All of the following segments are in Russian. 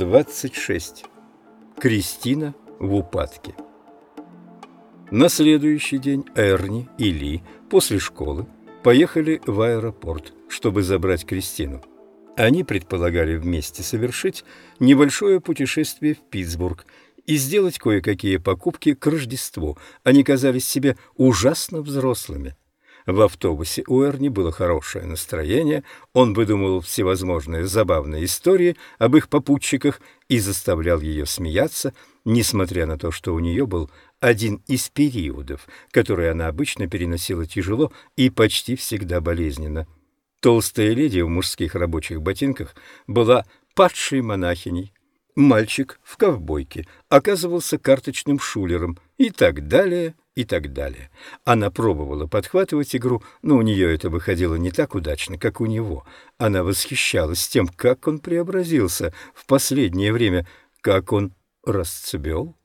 26. Кристина в упадке. На следующий день Эрни и Ли после школы поехали в аэропорт, чтобы забрать Кристину. Они предполагали вместе совершить небольшое путешествие в Питтсбург и сделать кое-какие покупки к Рождеству. Они казались себе ужасно взрослыми. В автобусе у Эрни было хорошее настроение, он выдумывал всевозможные забавные истории об их попутчиках и заставлял ее смеяться, несмотря на то, что у нее был один из периодов, который она обычно переносила тяжело и почти всегда болезненно. Толстая леди в мужских рабочих ботинках была падшей монахиней, мальчик в ковбойке оказывался карточным шулером и так далее и так далее. Она пробовала подхватывать игру, но у нее это выходило не так удачно, как у него. Она восхищалась тем, как он преобразился в последнее время, как он расцвел.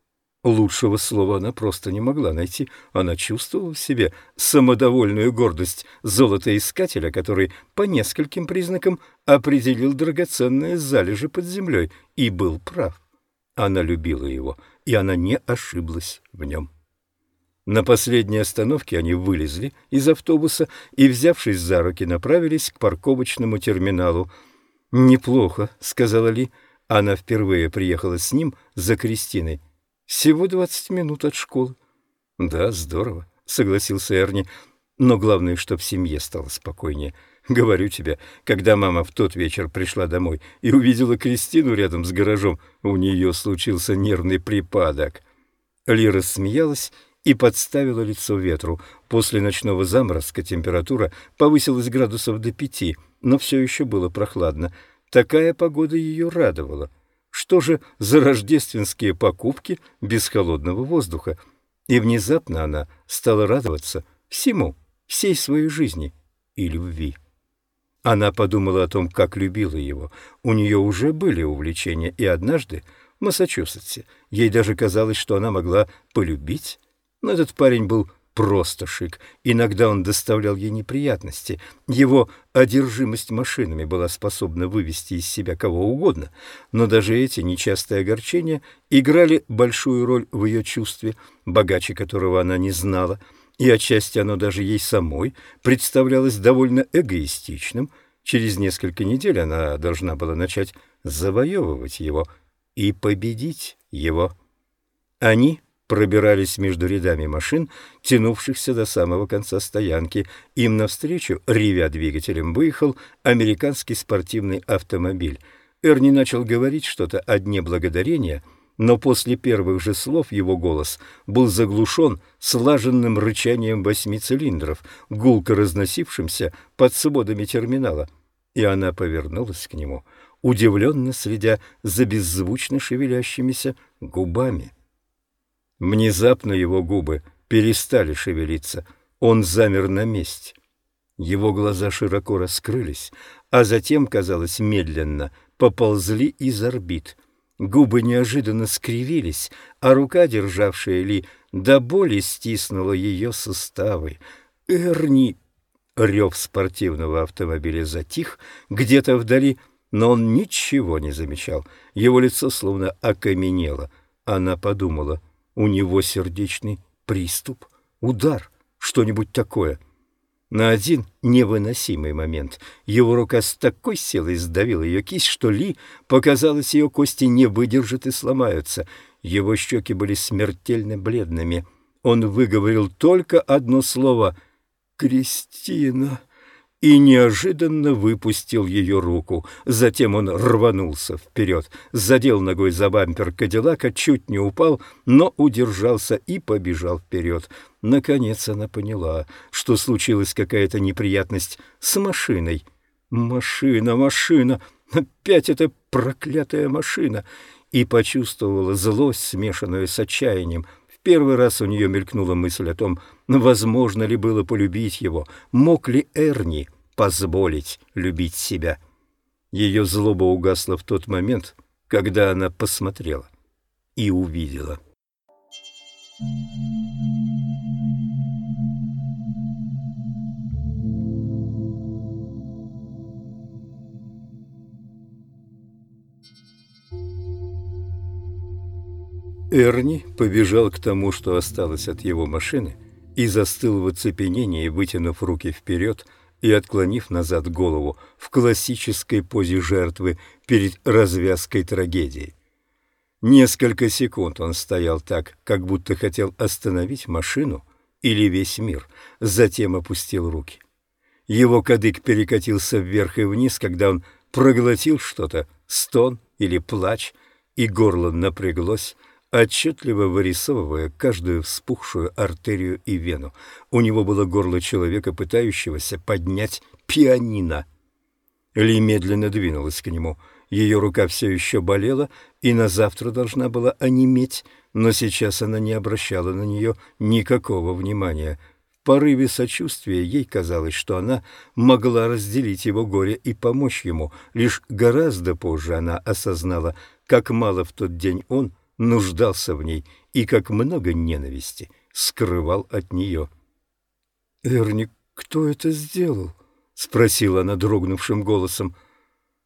Лучшего слова она просто не могла найти. Она чувствовала в себе самодовольную гордость золотоискателя, который по нескольким признакам определил драгоценные залежи под землей и был прав. Она любила его, и она не ошиблась в нем. На последней остановке они вылезли из автобуса и, взявшись за руки, направились к парковочному терминалу. «Неплохо», — сказала Ли. Она впервые приехала с ним за Кристиной. «Всего двадцать минут от школы». «Да, здорово», — согласился Эрни. «Но главное, чтоб семье стало спокойнее. Говорю тебе, когда мама в тот вечер пришла домой и увидела Кристину рядом с гаражом, у нее случился нервный припадок». Ли рассмеялась и подставила лицо ветру. После ночного заморозка температура повысилась градусов до пяти, но все еще было прохладно. Такая погода ее радовала. Что же за рождественские покупки без холодного воздуха? И внезапно она стала радоваться всему, всей своей жизни и любви. Она подумала о том, как любила его. У нее уже были увлечения, и однажды в Массачусетсе ей даже казалось, что она могла полюбить но этот парень был просто шик. Иногда он доставлял ей неприятности. Его одержимость машинами была способна вывести из себя кого угодно, но даже эти нечастые огорчения играли большую роль в ее чувстве, богаче которого она не знала, и отчасти оно даже ей самой представлялось довольно эгоистичным. Через несколько недель она должна была начать завоевывать его и победить его. Они пробирались между рядами машин, тянувшихся до самого конца стоянки. Им навстречу, ревя двигателем, выехал американский спортивный автомобиль. Эрни начал говорить что-то о Дне Благодарения, но после первых же слов его голос был заглушен слаженным рычанием восьми цилиндров, гулко разносившимся под сводами терминала. И она повернулась к нему, удивленно следя за беззвучно шевелящимися губами. Внезапно его губы перестали шевелиться, он замер на месте. Его глаза широко раскрылись, а затем, казалось, медленно поползли из орбит. Губы неожиданно скривились, а рука, державшая Ли, до боли стиснула ее суставы. «Эрни!» Рев спортивного автомобиля затих где-то вдали, но он ничего не замечал. Его лицо словно окаменело. Она подумала — у него сердечный приступ, удар, что-нибудь такое. На один невыносимый момент его рука с такой силой сдавила ее кисть, что Ли, показалось, ее кости не выдержат и сломаются. Его щеки были смертельно бледными. Он выговорил только одно слово «Кристина» и неожиданно выпустил ее руку. Затем он рванулся вперед, задел ногой за бампер Кадиллака, чуть не упал, но удержался и побежал вперед. Наконец она поняла, что случилась какая-то неприятность с машиной. «Машина, машина! Опять эта проклятая машина!» И почувствовала злость, смешанную с отчаянием — первый раз у нее мелькнула мысль о том, возможно ли было полюбить его, мог ли Эрни позволить любить себя. Ее злоба угасла в тот момент, когда она посмотрела и увидела. Эрни побежал к тому, что осталось от его машины, и застыл в оцепенении, вытянув руки вперед и отклонив назад голову в классической позе жертвы перед развязкой трагедии. Несколько секунд он стоял так, как будто хотел остановить машину или весь мир, затем опустил руки. Его кадык перекатился вверх и вниз, когда он проглотил что-то, стон или плач, и горло напряглось, отчетливо вырисовывая каждую вспухшую артерию и вену. У него было горло человека, пытающегося поднять пианино. Ли медленно двинулась к нему. Ее рука все еще болела и на завтра должна была онеметь, но сейчас она не обращала на нее никакого внимания. В порыве сочувствия ей казалось, что она могла разделить его горе и помочь ему. Лишь гораздо позже она осознала, как мало в тот день он — нуждался в ней и как много ненависти скрывал от нее. «Эрни, кто это сделал?» — спросила она дрогнувшим голосом.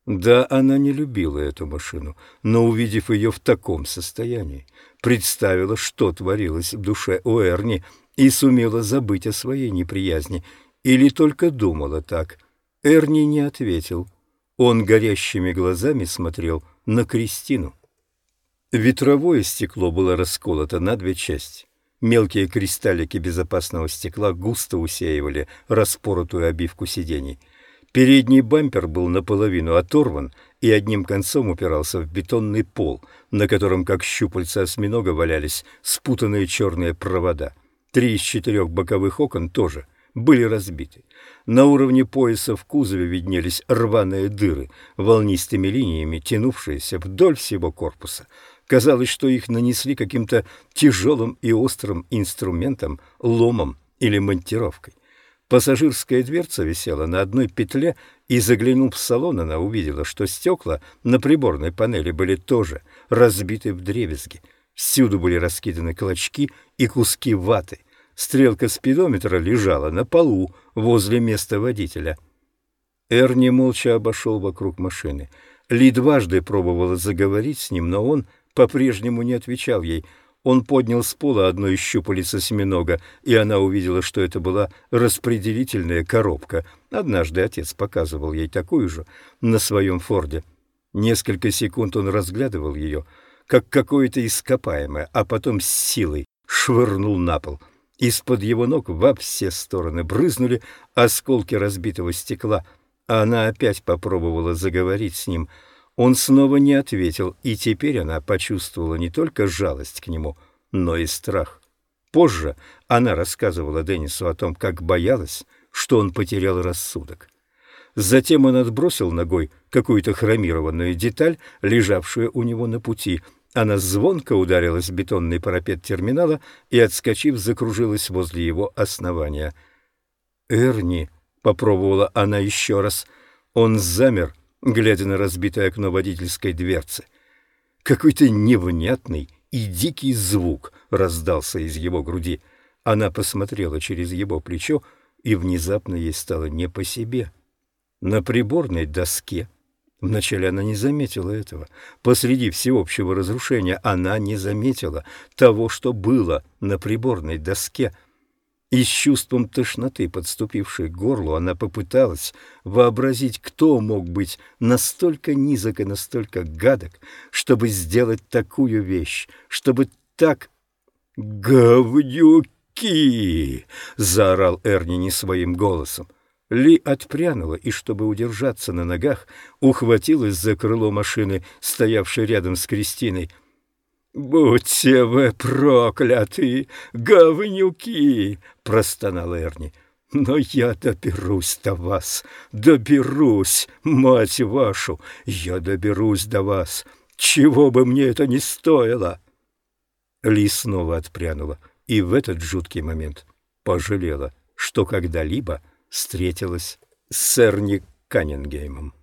Да, она не любила эту машину, но, увидев ее в таком состоянии, представила, что творилось в душе у Эрни, и сумела забыть о своей неприязни, или только думала так. Эрни не ответил. Он горящими глазами смотрел на Кристину. Ветровое стекло было расколото на две части. Мелкие кристаллики безопасного стекла густо усеивали распоротую обивку сидений. Передний бампер был наполовину оторван и одним концом упирался в бетонный пол, на котором, как щупальца осьминога, валялись спутанные черные провода. Три из четырех боковых окон тоже были разбиты. На уровне пояса в кузове виднелись рваные дыры, волнистыми линиями тянувшиеся вдоль всего корпуса — Казалось, что их нанесли каким-то тяжелым и острым инструментом, ломом или монтировкой. Пассажирская дверца висела на одной петле, и, заглянув в салон, она увидела, что стекла на приборной панели были тоже разбиты в дребезги. Всюду были раскиданы клочки и куски ваты. Стрелка спидометра лежала на полу возле места водителя. Эрни молча обошел вокруг машины. Ли дважды пробовала заговорить с ним, но он по-прежнему не отвечал ей. Он поднял с пола одно из щупалец осьминога, и она увидела, что это была распределительная коробка. Однажды отец показывал ей такую же на своем форде. Несколько секунд он разглядывал ее, как какое-то ископаемое, а потом с силой швырнул на пол. Из-под его ног во все стороны брызнули осколки разбитого стекла, а она опять попробовала заговорить с ним — он снова не ответил, и теперь она почувствовала не только жалость к нему, но и страх. Позже она рассказывала Деннису о том, как боялась, что он потерял рассудок. Затем он отбросил ногой какую-то хромированную деталь, лежавшую у него на пути. Она звонко ударилась в бетонный парапет терминала и, отскочив, закружилась возле его основания. «Эрни», — попробовала она еще раз, — он замер, глядя на разбитое окно водительской дверцы. Какой-то невнятный и дикий звук раздался из его груди. Она посмотрела через его плечо, и внезапно ей стало не по себе. На приборной доске Вначале она не заметила этого. Посреди всеобщего разрушения она не заметила того, что было на приборной доске — и с чувством тошноты, подступившей к горлу, она попыталась вообразить, кто мог быть настолько низок и настолько гадок, чтобы сделать такую вещь, чтобы так... «Говнюки!» — заорал Эрни не своим голосом. Ли отпрянула и, чтобы удержаться на ногах, ухватилась за крыло машины, стоявшей рядом с Кристиной — «Будьте вы прокляты, говнюки!» — простонал Эрни. «Но я доберусь до вас, доберусь, мать вашу, я доберусь до вас, чего бы мне это ни стоило!» Ли снова отпрянула и в этот жуткий момент пожалела, что когда-либо встретилась с Эрни Каннингеймом.